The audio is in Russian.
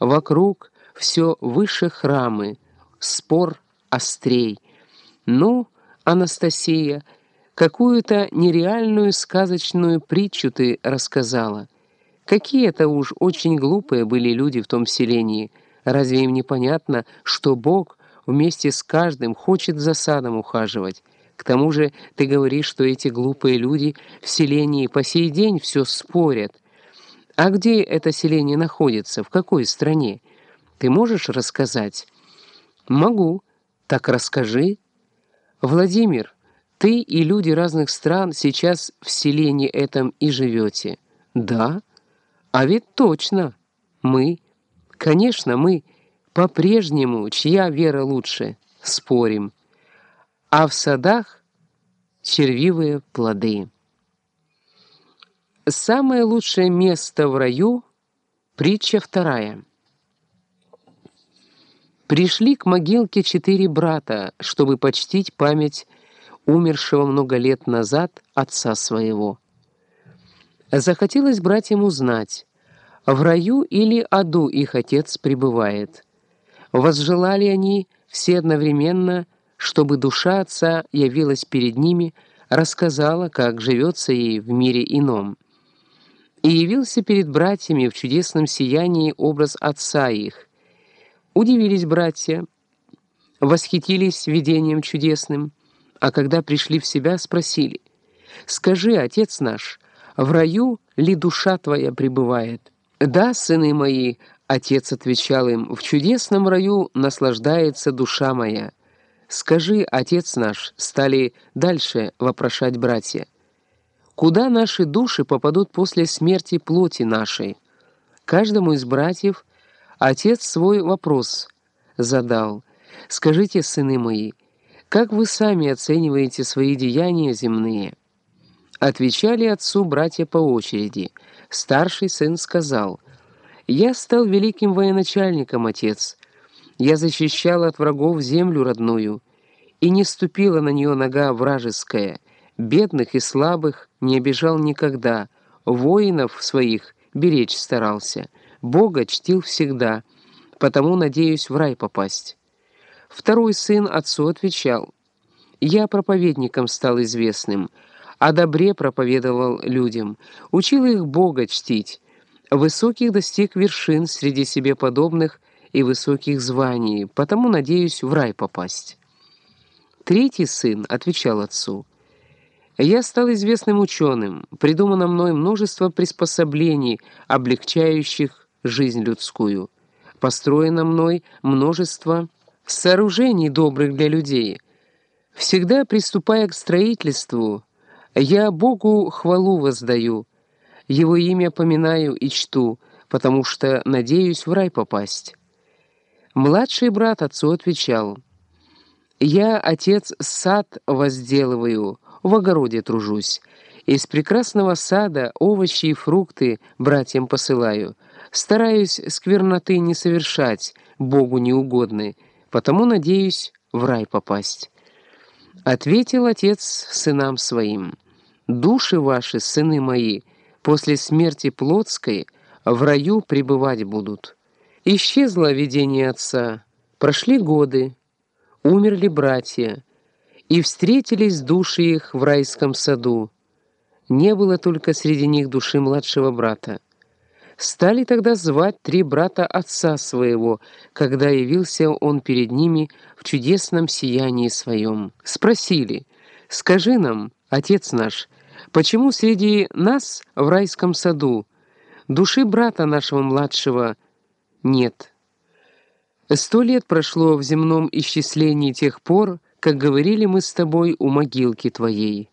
вокруг все выше храмы, спор острей. Ну, Анастасия, какую-то нереальную сказочную притчу ты рассказала. Какие это уж очень глупые были люди в том селении. Разве им непонятно, что Бог вместе с каждым хочет за садом ухаживать? К тому же ты говоришь, что эти глупые люди в селении по сей день все спорят. А где это селение находится, в какой стране? Ты можешь рассказать? Могу. Так расскажи. Владимир, ты и люди разных стран сейчас в селении этом и живете. Да? А ведь точно. Мы. Конечно, мы. По-прежнему, чья вера лучше? Спорим а в садах червивые плоды. Самое лучшее место в раю — притча вторая. Пришли к могилке четыре брата, чтобы почтить память умершего много лет назад отца своего. Захотелось братьям узнать, в раю или аду их отец пребывает. Возжелали они все одновременно — чтобы душа отца явилась перед ними, рассказала, как живется ей в мире ином. И явился перед братьями в чудесном сиянии образ отца их. Удивились братья, восхитились видением чудесным, а когда пришли в себя, спросили, «Скажи, отец наш, в раю ли душа твоя пребывает?» «Да, сыны мои», — отец отвечал им, «в чудесном раю наслаждается душа моя». «Скажи, отец наш», — стали дальше вопрошать братья, «куда наши души попадут после смерти плоти нашей?» Каждому из братьев отец свой вопрос задал. «Скажите, сыны мои, как вы сами оцениваете свои деяния земные?» Отвечали отцу братья по очереди. Старший сын сказал, «Я стал великим военачальником, отец, я защищал от врагов землю родную, и не ступила на нее нога вражеская, бедных и слабых не обижал никогда, воинов своих беречь старался, Бога чтил всегда, потому надеюсь в рай попасть. Второй сын отцу отвечал, «Я проповедником стал известным, о добре проповедовал людям, учил их Бога чтить, высоких достиг вершин среди себе подобных и высоких званий, потому надеюсь в рай попасть». Третий сын отвечал отцу, «Я стал известным ученым, придумано мной множество приспособлений, облегчающих жизнь людскую. Построено мной множество сооружений добрых для людей. Всегда приступая к строительству, я Богу хвалу воздаю, Его имя поминаю и чту, потому что надеюсь в рай попасть». Младший брат отцу отвечал, «Я, отец, сад возделываю, в огороде тружусь. Из прекрасного сада овощи и фрукты братьям посылаю. Стараюсь скверноты не совершать, Богу неугодны, потому надеюсь в рай попасть». Ответил отец сынам своим, «Души ваши, сыны мои, после смерти плотской в раю пребывать будут». Исчезло видение отца. Прошли годы, умерли братья, и встретились души их в райском саду. Не было только среди них души младшего брата. Стали тогда звать три брата отца своего, когда явился он перед ними в чудесном сиянии своем. Спросили, «Скажи нам, отец наш, почему среди нас в райском саду души брата нашего младшего нет. Сто лет прошло в земном исчислении тех пор, как говорили мы с тобой у могилки твоей.